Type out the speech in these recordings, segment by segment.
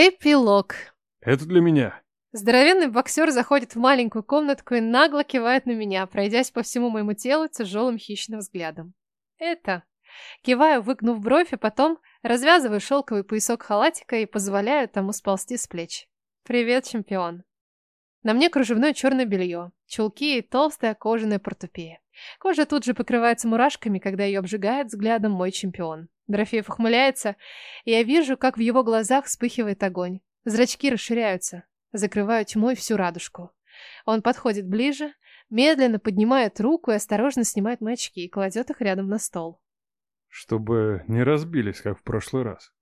Эпилог. Это для меня. Здоровенный боксер заходит в маленькую комнатку и нагло кивает на меня, пройдясь по всему моему телу тяжелым хищным взглядом. Это. Киваю, выгнув бровь, и потом развязываю шелковый поясок халатика и позволяю тому сползти с плеч. Привет, чемпион. На мне кружевное черное белье, чулки и толстая кожаная портупея. Кожа тут же покрывается мурашками, когда ее обжигает взглядом мой чемпион. Дорофеев ухмыляется, и я вижу, как в его глазах вспыхивает огонь. Зрачки расширяются, закрываю тьмой всю радужку. Он подходит ближе, медленно поднимает руку и осторожно снимает мои очки и кладет их рядом на стол. Чтобы не разбились, как в прошлый раз.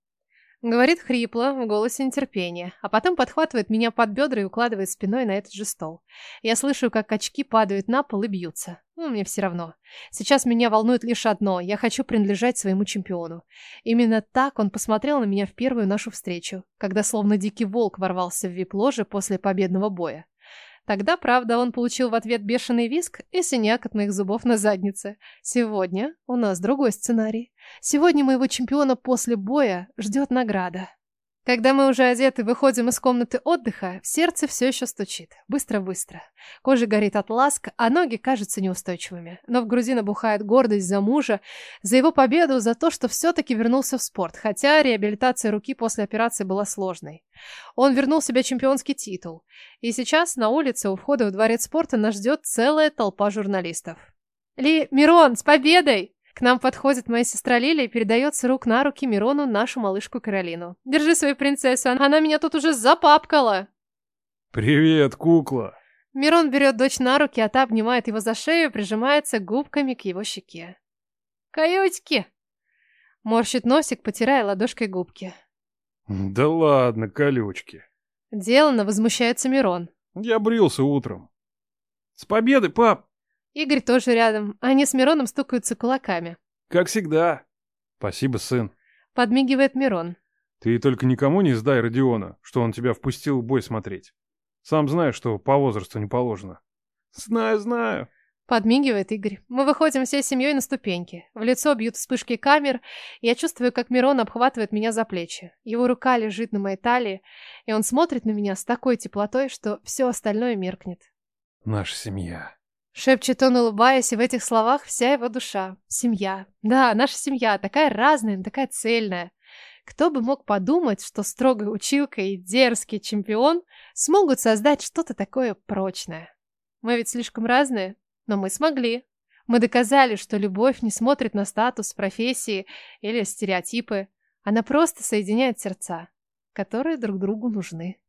Говорит хрипло, в голосе нетерпения, а потом подхватывает меня под бедра и укладывает спиной на этот же стол. Я слышу, как очки падают на пол и бьются. Ну, мне все равно. Сейчас меня волнует лишь одно. Я хочу принадлежать своему чемпиону. Именно так он посмотрел на меня в первую нашу встречу, когда словно дикий волк ворвался в вип-ложе после победного боя. Тогда, правда, он получил в ответ бешеный виск и синяк от моих зубов на заднице. Сегодня у нас другой сценарий. Сегодня моего чемпиона после боя ждет награда. Когда мы уже одеты выходим из комнаты отдыха, в сердце все еще стучит. Быстро-быстро. Кожа горит от ласк, а ноги кажутся неустойчивыми. Но в груди набухает гордость за мужа, за его победу, за то, что все-таки вернулся в спорт, хотя реабилитация руки после операции была сложной. Он вернул себе чемпионский титул. И сейчас на улице у входа в дворец спорта нас ждет целая толпа журналистов. «Ли, Мирон, с победой!» К нам подходит моя сестра Лиля и передает с рук на руки Мирону нашу малышку Каролину. «Держи свою принцессу, она меня тут уже запапкала!» «Привет, кукла!» Мирон берет дочь на руки, а та обнимает его за шею и прижимается губками к его щеке. «Каютики!» Морщит носик, потирая ладошкой губки. «Да ладно, колючки!» Делано возмущается Мирон. «Я брился утром». «С победой, пап!» Игорь тоже рядом. Они с Мироном стукаются кулаками. Как всегда. Спасибо, сын. Подмигивает Мирон. Ты только никому не сдай Родиона, что он тебя впустил в бой смотреть. Сам знаешь, что по возрасту не положено. Знаю, знаю. Подмигивает Игорь. Мы выходим всей семьей на ступеньки. В лицо бьют вспышки камер. Я чувствую, как Мирон обхватывает меня за плечи. Его рука лежит на моей талии, и он смотрит на меня с такой теплотой, что все остальное меркнет. Наша семья. Шепчет он, улыбаясь, и в этих словах вся его душа. Семья. Да, наша семья, такая разная, такая цельная. Кто бы мог подумать, что строгая училка и дерзкий чемпион смогут создать что-то такое прочное. Мы ведь слишком разные, но мы смогли. Мы доказали, что любовь не смотрит на статус, профессии или стереотипы. Она просто соединяет сердца, которые друг другу нужны.